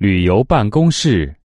旅游办公室。